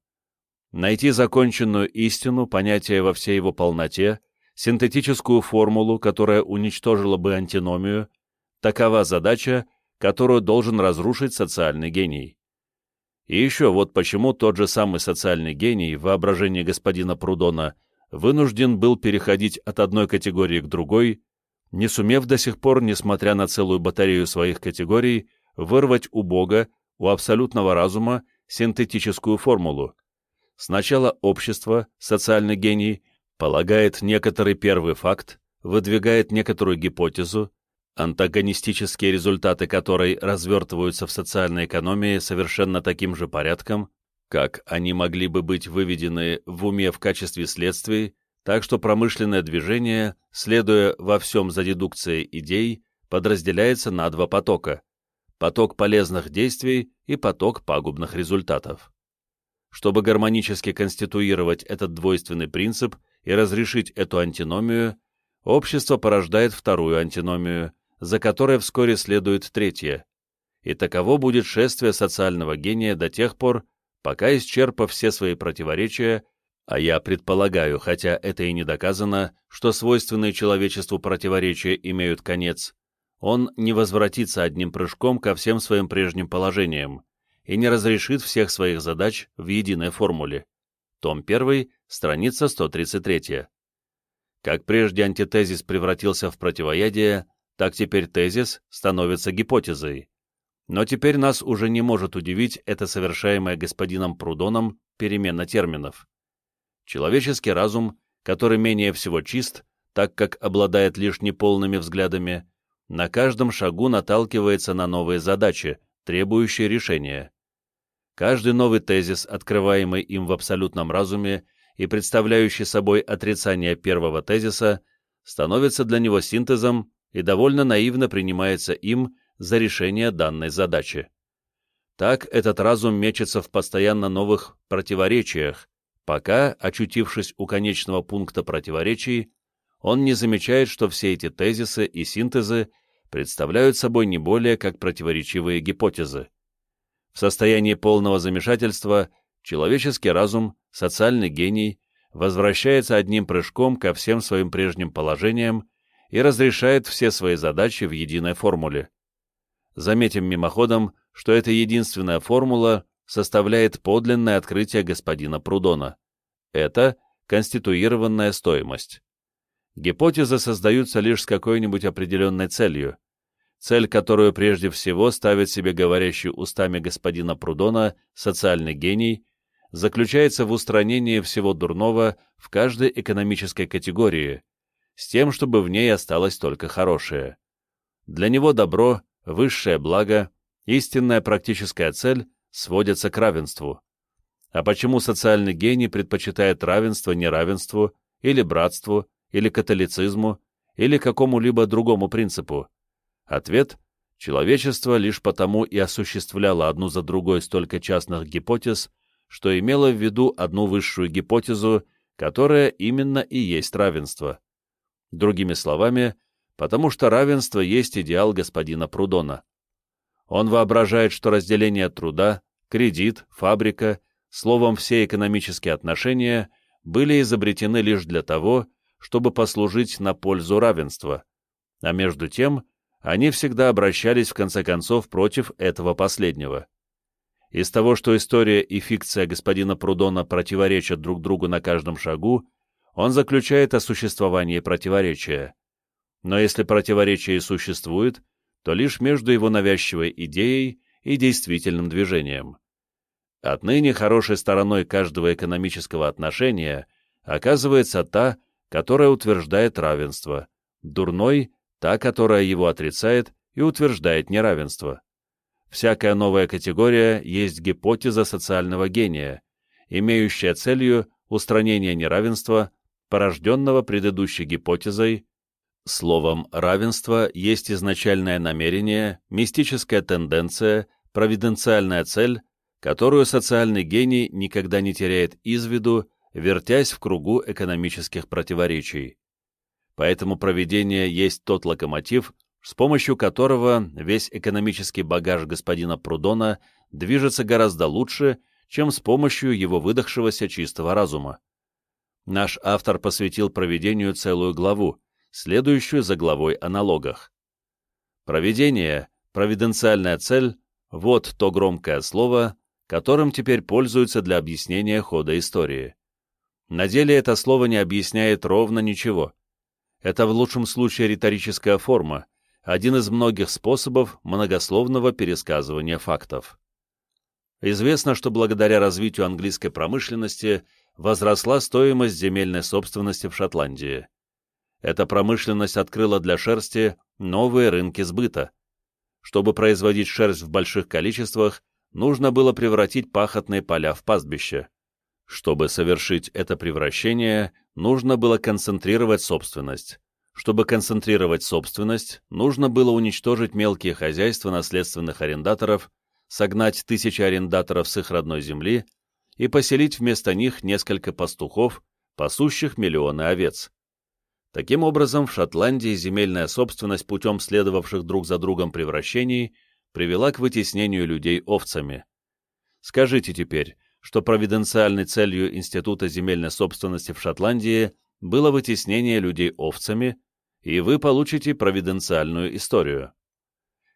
[SPEAKER 1] Найти законченную истину, понятие во всей его полноте, синтетическую формулу, которая уничтожила бы антиномию – такова задача, которую должен разрушить социальный гений. И еще вот почему тот же самый социальный гений в воображении господина Прудона вынужден был переходить от одной категории к другой, не сумев до сих пор, несмотря на целую батарею своих категорий, вырвать у Бога, у абсолютного разума, синтетическую формулу. Сначала общество, социальный гений, полагает некоторый первый факт, выдвигает некоторую гипотезу, антагонистические результаты которой развертываются в социальной экономии совершенно таким же порядком, как они могли бы быть выведены в уме в качестве следствий, так что промышленное движение, следуя во всем за дедукцией идей, подразделяется на два потока – поток полезных действий и поток пагубных результатов. Чтобы гармонически конституировать этот двойственный принцип и разрешить эту антиномию, общество порождает вторую антиномию, за которой вскоре следует третья, и таково будет шествие социального гения до тех пор, пока, исчерпав все свои противоречия, а я предполагаю, хотя это и не доказано, что свойственные человечеству противоречия имеют конец, он не возвратится одним прыжком ко всем своим прежним положениям и не разрешит всех своих задач в единой формуле. Том 1, страница 133. Как прежде антитезис превратился в противоядие, так теперь тезис становится гипотезой. Но теперь нас уже не может удивить это совершаемое господином Прудоном перемена терминов. Человеческий разум, который менее всего чист, так как обладает лишь неполными взглядами, на каждом шагу наталкивается на новые задачи, требующие решения. Каждый новый тезис, открываемый им в абсолютном разуме и представляющий собой отрицание первого тезиса, становится для него синтезом и довольно наивно принимается им за решение данной задачи. Так этот разум мечется в постоянно новых противоречиях, пока, очутившись у конечного пункта противоречий, он не замечает, что все эти тезисы и синтезы представляют собой не более как противоречивые гипотезы. В состоянии полного замешательства человеческий разум, социальный гений, возвращается одним прыжком ко всем своим прежним положениям и разрешает все свои задачи в единой формуле. Заметим мимоходом, что эта единственная формула составляет подлинное открытие господина Прудона. Это конституированная стоимость. Гипотезы создаются лишь с какой-нибудь определенной целью, цель, которую прежде всего ставит себе говорящий устами господина Прудона социальный гений, заключается в устранении всего дурного в каждой экономической категории, с тем, чтобы в ней осталось только хорошее. Для него добро, высшее благо, истинная практическая цель сводятся к равенству. А почему социальный гений предпочитает равенство неравенству, или братству, или католицизму, или какому-либо другому принципу? Ответ – человечество лишь потому и осуществляло одну за другой столько частных гипотез, что имело в виду одну высшую гипотезу, которая именно и есть равенство. Другими словами, потому что равенство есть идеал господина Прудона. Он воображает, что разделение труда, кредит, фабрика, словом, все экономические отношения были изобретены лишь для того, чтобы послужить на пользу равенства, а между тем они всегда обращались в конце концов против этого последнего. Из того, что история и фикция господина Прудона противоречат друг другу на каждом шагу, он заключает о существовании противоречия. Но если противоречие существует, то лишь между его навязчивой идеей и действительным движением. Отныне хорошей стороной каждого экономического отношения оказывается та, которая утверждает равенство, дурной – та, которая его отрицает и утверждает неравенство. Всякая новая категория есть гипотеза социального гения, имеющая целью устранение неравенства порожденного предыдущей гипотезой, словом «равенство» есть изначальное намерение, мистическая тенденция, провиденциальная цель, которую социальный гений никогда не теряет из виду, вертясь в кругу экономических противоречий. Поэтому проведение есть тот локомотив, с помощью которого весь экономический багаж господина Прудона движется гораздо лучше, чем с помощью его выдохшегося чистого разума наш автор посвятил проведению целую главу, следующую за главой о налогах. Проведение, провиденциальная цель – вот то громкое слово, которым теперь пользуются для объяснения хода истории. На деле это слово не объясняет ровно ничего. Это в лучшем случае риторическая форма, один из многих способов многословного пересказывания фактов. Известно, что благодаря развитию английской промышленности возросла стоимость земельной собственности в Шотландии. Эта промышленность открыла для шерсти новые рынки сбыта. Чтобы производить шерсть в больших количествах, нужно было превратить пахотные поля в пастбище. Чтобы совершить это превращение, нужно было концентрировать собственность. Чтобы концентрировать собственность, нужно было уничтожить мелкие хозяйства наследственных арендаторов, согнать тысячи арендаторов с их родной земли и поселить вместо них несколько пастухов, пасущих миллионы овец. Таким образом, в Шотландии земельная собственность путем следовавших друг за другом превращений привела к вытеснению людей овцами. Скажите теперь, что провиденциальной целью Института земельной собственности в Шотландии было вытеснение людей овцами, и вы получите провиденциальную историю.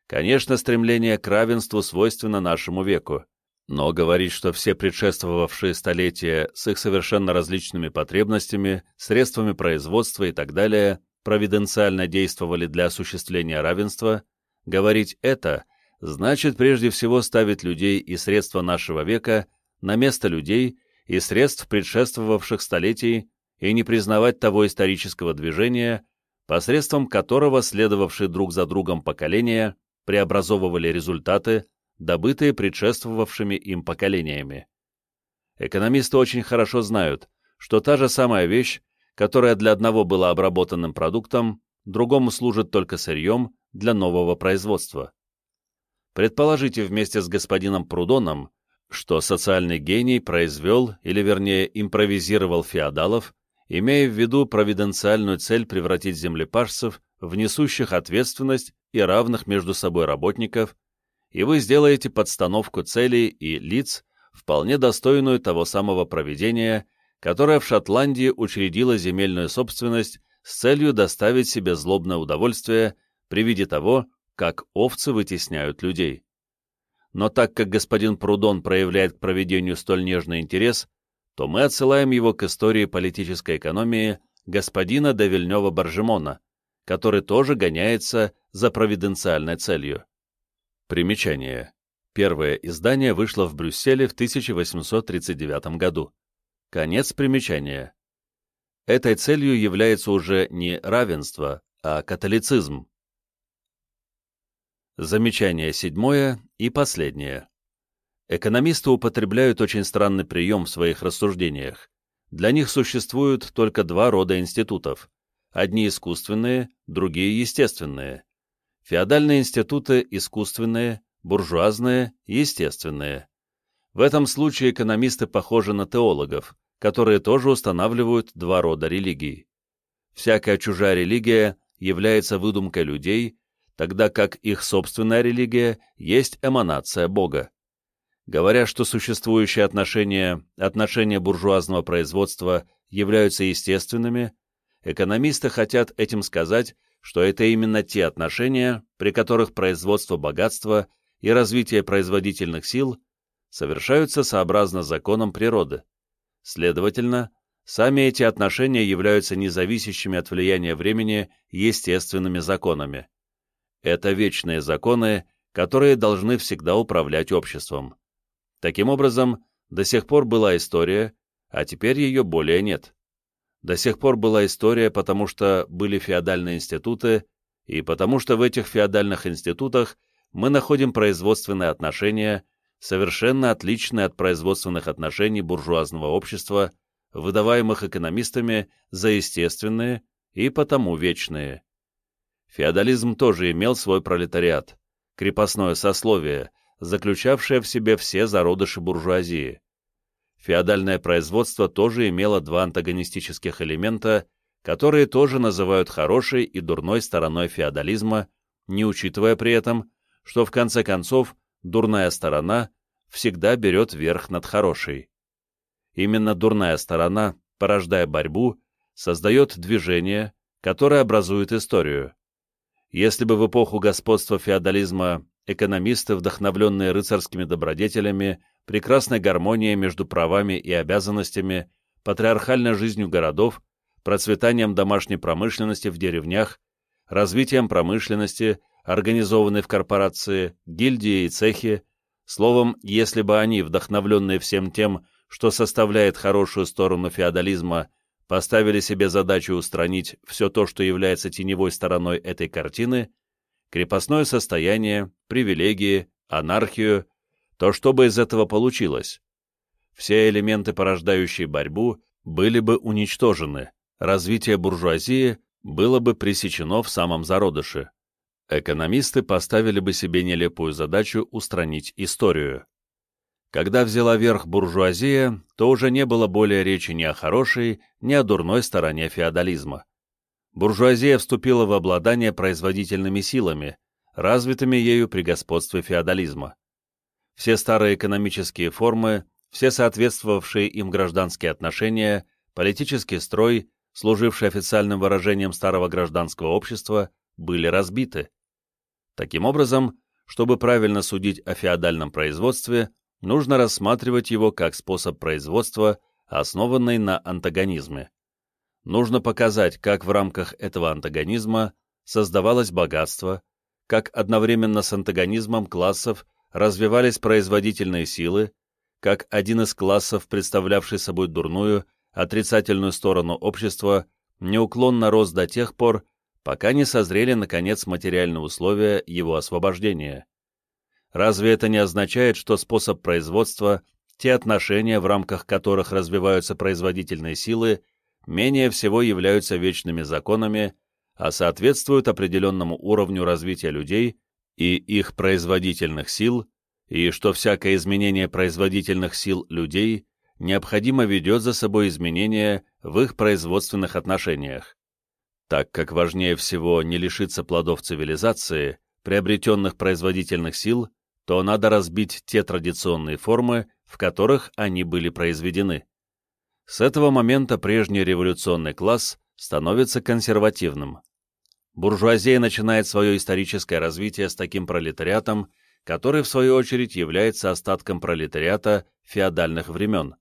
[SPEAKER 1] Конечно, стремление к равенству свойственно нашему веку. Но говорить, что все предшествовавшие столетия с их совершенно различными потребностями, средствами производства и так далее провиденциально действовали для осуществления равенства, говорить это значит прежде всего ставить людей и средства нашего века на место людей и средств предшествовавших столетий и не признавать того исторического движения, посредством которого следовавшие друг за другом поколения преобразовывали результаты, добытые предшествовавшими им поколениями. Экономисты очень хорошо знают, что та же самая вещь, которая для одного была обработанным продуктом, другому служит только сырьем для нового производства. Предположите вместе с господином Прудоном, что социальный гений произвел, или вернее импровизировал феодалов, имея в виду провиденциальную цель превратить землепашцев в несущих ответственность и равных между собой работников, и вы сделаете подстановку целей и лиц, вполне достойную того самого проведения, которое в Шотландии учредило земельную собственность с целью доставить себе злобное удовольствие при виде того, как овцы вытесняют людей. Но так как господин Прудон проявляет к проведению столь нежный интерес, то мы отсылаем его к истории политической экономии господина Девильнева-Баржемона, который тоже гоняется за провиденциальной целью. Примечание. Первое издание вышло в Брюсселе в 1839 году. Конец примечания. Этой целью является уже не равенство, а католицизм. Замечание седьмое и последнее. Экономисты употребляют очень странный прием в своих рассуждениях. Для них существуют только два рода институтов. Одни искусственные, другие естественные. Феодальные институты искусственные, буржуазные – естественные. В этом случае экономисты похожи на теологов, которые тоже устанавливают два рода религий. Всякая чужая религия является выдумкой людей, тогда как их собственная религия есть эманация Бога. Говоря, что существующие отношения, отношения буржуазного производства являются естественными, экономисты хотят этим сказать, что это именно те отношения, при которых производство богатства и развитие производительных сил совершаются сообразно законам природы. Следовательно, сами эти отношения являются независящими от влияния времени естественными законами. Это вечные законы, которые должны всегда управлять обществом. Таким образом, до сих пор была история, а теперь ее более нет. До сих пор была история, потому что были феодальные институты, и потому что в этих феодальных институтах мы находим производственные отношения, совершенно отличные от производственных отношений буржуазного общества, выдаваемых экономистами за естественные и потому вечные. Феодализм тоже имел свой пролетариат, крепостное сословие, заключавшее в себе все зародыши буржуазии феодальное производство тоже имело два антагонистических элемента, которые тоже называют хорошей и дурной стороной феодализма, не учитывая при этом, что в конце концов дурная сторона всегда берет верх над хорошей. Именно дурная сторона, порождая борьбу, создает движение, которое образует историю. Если бы в эпоху господства феодализма экономисты, вдохновленные рыцарскими добродетелями, прекрасной гармонией между правами и обязанностями, патриархальной жизнью городов, процветанием домашней промышленности в деревнях, развитием промышленности, организованной в корпорации, гильдии и цехи, словом, если бы они, вдохновленные всем тем, что составляет хорошую сторону феодализма, поставили себе задачу устранить все то, что является теневой стороной этой картины, крепостное состояние, привилегии, анархию, то что бы из этого получилось? Все элементы, порождающие борьбу, были бы уничтожены, развитие буржуазии было бы пресечено в самом зародыше. Экономисты поставили бы себе нелепую задачу устранить историю. Когда взяла верх буржуазия, то уже не было более речи ни о хорошей, ни о дурной стороне феодализма. Буржуазия вступила в обладание производительными силами, развитыми ею при господстве феодализма все старые экономические формы, все соответствовавшие им гражданские отношения, политический строй, служивший официальным выражением старого гражданского общества, были разбиты. Таким образом, чтобы правильно судить о феодальном производстве, нужно рассматривать его как способ производства, основанный на антагонизме. Нужно показать, как в рамках этого антагонизма создавалось богатство, как одновременно с антагонизмом классов развивались производительные силы, как один из классов, представлявший собой дурную, отрицательную сторону общества, неуклонно рос до тех пор, пока не созрели, наконец, материальные условия его освобождения. Разве это не означает, что способ производства, те отношения, в рамках которых развиваются производительные силы, менее всего являются вечными законами, а соответствуют определенному уровню развития людей и их производительных сил, и что всякое изменение производительных сил людей необходимо ведет за собой изменения в их производственных отношениях. Так как важнее всего не лишиться плодов цивилизации, приобретенных производительных сил, то надо разбить те традиционные формы, в которых они были произведены. С этого момента прежний революционный класс становится консервативным. Буржуазия начинает свое историческое развитие с таким пролетариатом, который, в свою очередь, является остатком пролетариата феодальных времен.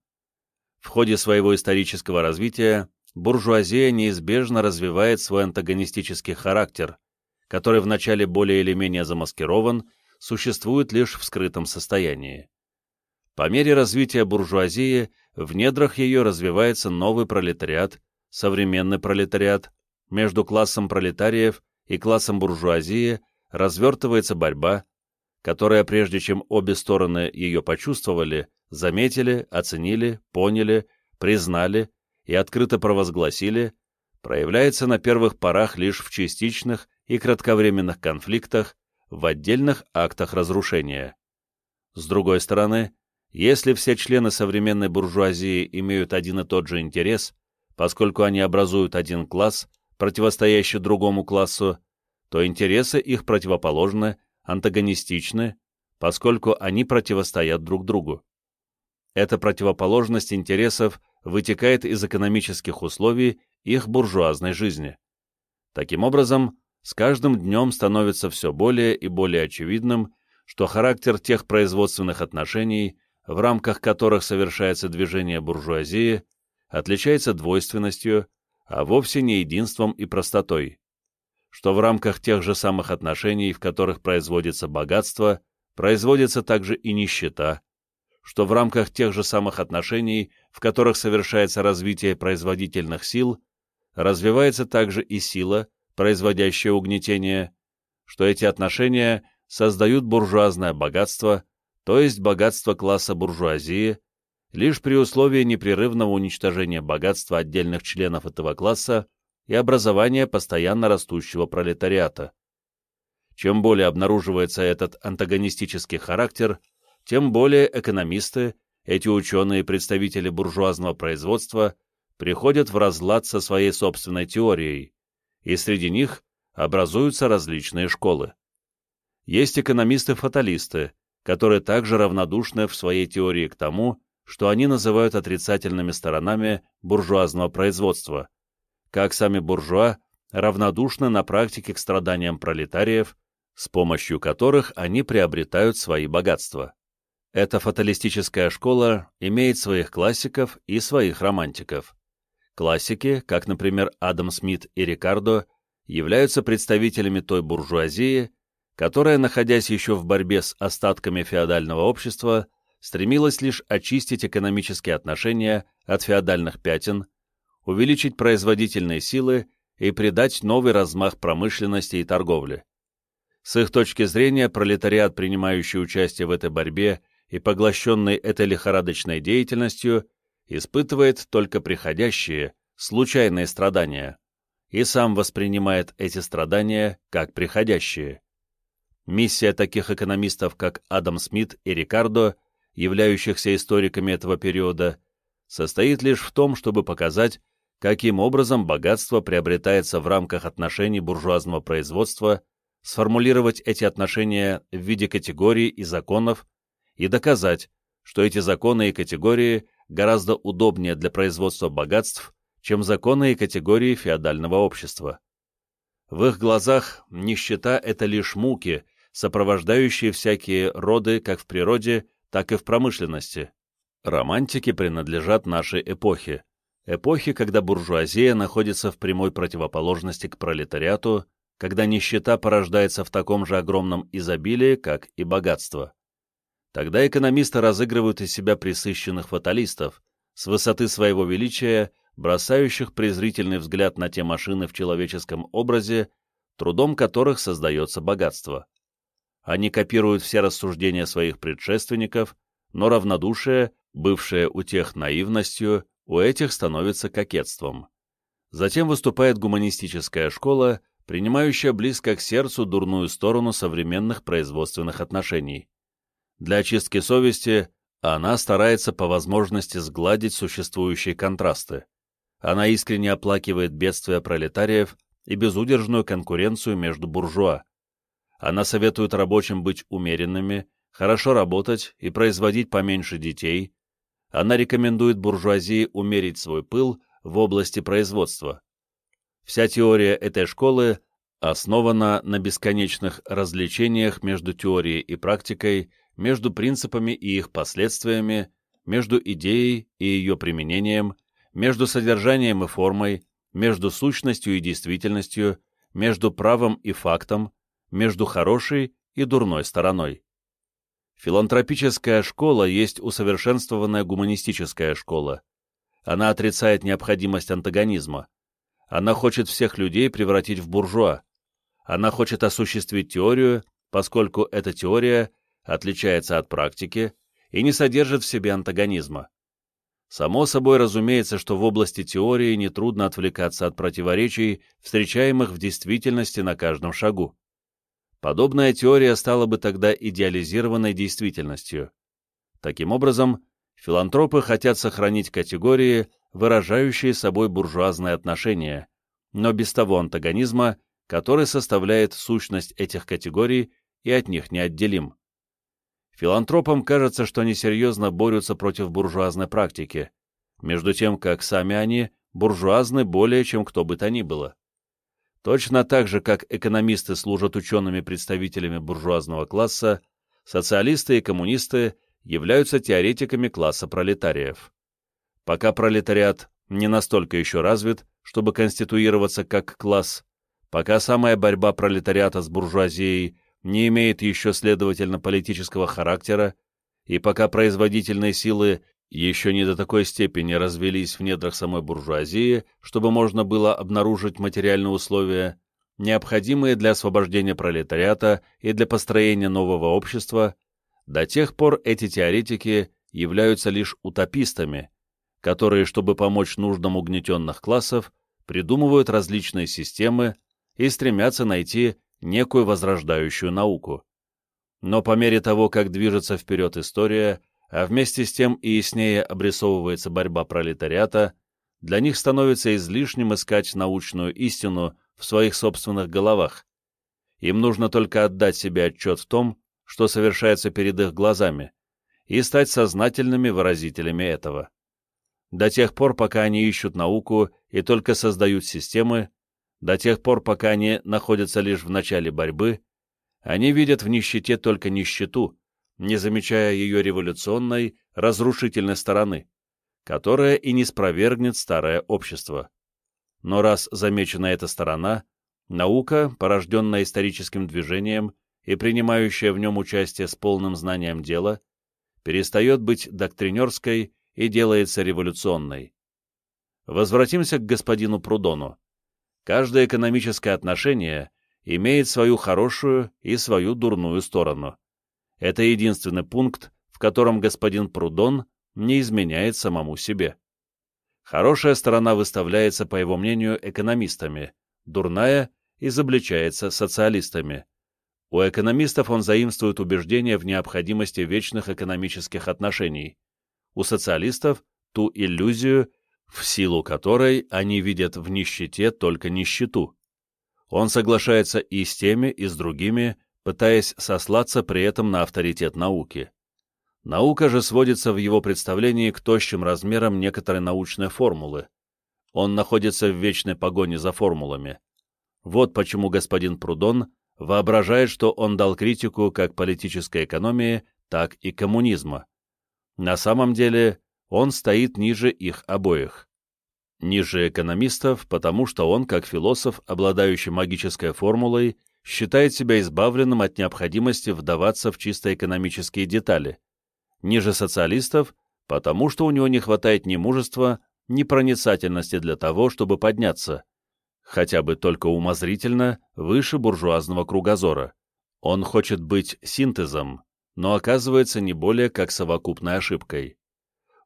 [SPEAKER 1] В ходе своего исторического развития буржуазия неизбежно развивает свой антагонистический характер, который вначале более или менее замаскирован, существует лишь в скрытом состоянии. По мере развития буржуазии в недрах ее развивается новый пролетариат, современный пролетариат, между классом пролетариев и классом буржуазии развертывается борьба, которая, прежде чем обе стороны ее почувствовали, заметили, оценили, поняли, признали и открыто провозгласили, проявляется на первых порах лишь в частичных и кратковременных конфликтах, в отдельных актах разрушения. С другой стороны, если все члены современной буржуазии имеют один и тот же интерес, поскольку они образуют один класс, противостоящий другому классу, то интересы их противоположны, антагонистичны, поскольку они противостоят друг другу. Эта противоположность интересов вытекает из экономических условий их буржуазной жизни. Таким образом, с каждым днем становится все более и более очевидным, что характер тех производственных отношений, в рамках которых совершается движение буржуазии, отличается двойственностью, а вовсе не единством и простотой, что в рамках тех же самых отношений, в которых производится богатство, производится также и нищета, что в рамках тех же самых отношений, в которых совершается развитие производительных сил, развивается также и сила, производящая угнетение, что эти отношения создают буржуазное богатство, то есть богатство класса буржуазии, лишь при условии непрерывного уничтожения богатства отдельных членов этого класса и образования постоянно растущего пролетариата. Чем более обнаруживается этот антагонистический характер, тем более экономисты, эти ученые представители буржуазного производства, приходят в разлад со своей собственной теорией, и среди них образуются различные школы. Есть экономисты-фаталисты, которые также равнодушны в своей теории к тому, что они называют отрицательными сторонами буржуазного производства, как сами буржуа равнодушны на практике к страданиям пролетариев, с помощью которых они приобретают свои богатства. Эта фаталистическая школа имеет своих классиков и своих романтиков. Классики, как, например, Адам Смит и Рикардо, являются представителями той буржуазии, которая, находясь еще в борьбе с остатками феодального общества, стремилась лишь очистить экономические отношения от феодальных пятен, увеличить производительные силы и придать новый размах промышленности и торговли. С их точки зрения, пролетариат, принимающий участие в этой борьбе и поглощенный этой лихорадочной деятельностью, испытывает только приходящие, случайные страдания, и сам воспринимает эти страдания как приходящие. Миссия таких экономистов, как Адам Смит и Рикардо, являющихся историками этого периода, состоит лишь в том, чтобы показать, каким образом богатство приобретается в рамках отношений буржуазного производства, сформулировать эти отношения в виде категорий и законов и доказать, что эти законы и категории гораздо удобнее для производства богатств, чем законы и категории феодального общества. В их глазах нищета — это лишь муки, сопровождающие всякие роды как в природе, так и в промышленности. Романтики принадлежат нашей эпохе, эпохе, когда буржуазия находится в прямой противоположности к пролетариату, когда нищета порождается в таком же огромном изобилии, как и богатство. Тогда экономисты разыгрывают из себя присыщенных фаталистов, с высоты своего величия, бросающих презрительный взгляд на те машины в человеческом образе, трудом которых создается богатство. Они копируют все рассуждения своих предшественников, но равнодушие, бывшее у тех наивностью, у этих становится кокетством. Затем выступает гуманистическая школа, принимающая близко к сердцу дурную сторону современных производственных отношений. Для очистки совести она старается по возможности сгладить существующие контрасты. Она искренне оплакивает бедствия пролетариев и безудержную конкуренцию между буржуа. Она советует рабочим быть умеренными, хорошо работать и производить поменьше детей. Она рекомендует буржуазии умерить свой пыл в области производства. Вся теория этой школы основана на бесконечных различениях между теорией и практикой, между принципами и их последствиями, между идеей и ее применением, между содержанием и формой, между сущностью и действительностью, между правом и фактом, между хорошей и дурной стороной. Филантропическая школа есть усовершенствованная гуманистическая школа. Она отрицает необходимость антагонизма. Она хочет всех людей превратить в буржуа. Она хочет осуществить теорию, поскольку эта теория отличается от практики и не содержит в себе антагонизма. Само собой разумеется, что в области теории нетрудно отвлекаться от противоречий, встречаемых в действительности на каждом шагу. Подобная теория стала бы тогда идеализированной действительностью. Таким образом, филантропы хотят сохранить категории, выражающие собой буржуазные отношения, но без того антагонизма, который составляет сущность этих категорий и от них неотделим. Филантропам кажется, что они серьезно борются против буржуазной практики, между тем как сами они буржуазны более, чем кто бы то ни было. Точно так же, как экономисты служат учеными-представителями буржуазного класса, социалисты и коммунисты являются теоретиками класса пролетариев. Пока пролетариат не настолько еще развит, чтобы конституироваться как класс, пока самая борьба пролетариата с буржуазией не имеет еще, следовательно, политического характера, и пока производительные силы еще не до такой степени развелись в недрах самой буржуазии, чтобы можно было обнаружить материальные условия, необходимые для освобождения пролетариата и для построения нового общества, до тех пор эти теоретики являются лишь утопистами, которые, чтобы помочь нуждам угнетенных классов, придумывают различные системы и стремятся найти некую возрождающую науку. Но по мере того, как движется вперед история, а вместе с тем и яснее обрисовывается борьба пролетариата, для них становится излишним искать научную истину в своих собственных головах. Им нужно только отдать себе отчет в том, что совершается перед их глазами, и стать сознательными выразителями этого. До тех пор, пока они ищут науку и только создают системы, до тех пор, пока они находятся лишь в начале борьбы, они видят в нищете только нищету, не замечая ее революционной, разрушительной стороны, которая и не спровергнет старое общество. Но раз замечена эта сторона, наука, порожденная историческим движением и принимающая в нем участие с полным знанием дела, перестает быть доктринерской и делается революционной. Возвратимся к господину Прудону. Каждое экономическое отношение имеет свою хорошую и свою дурную сторону. Это единственный пункт, в котором господин Прудон не изменяет самому себе. Хорошая сторона выставляется, по его мнению, экономистами, дурная изобличается социалистами. У экономистов он заимствует убеждение в необходимости вечных экономических отношений. У социалистов – ту иллюзию, в силу которой они видят в нищете только нищету. Он соглашается и с теми, и с другими, пытаясь сослаться при этом на авторитет науки. Наука же сводится в его представлении к тощим размерам некоторой научной формулы. Он находится в вечной погоне за формулами. Вот почему господин Прудон воображает, что он дал критику как политической экономии, так и коммунизма. На самом деле он стоит ниже их обоих. Ниже экономистов, потому что он, как философ, обладающий магической формулой, считает себя избавленным от необходимости вдаваться в чисто экономические детали. Ниже социалистов, потому что у него не хватает ни мужества, ни проницательности для того, чтобы подняться, хотя бы только умозрительно, выше буржуазного кругозора. Он хочет быть синтезом, но оказывается не более как совокупной ошибкой.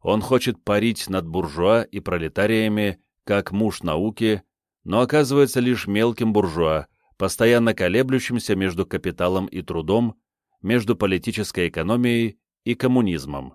[SPEAKER 1] Он хочет парить над буржуа и пролетариями, как муж науки, но оказывается лишь мелким буржуа, постоянно колеблющимся между капиталом и трудом, между политической экономией и коммунизмом.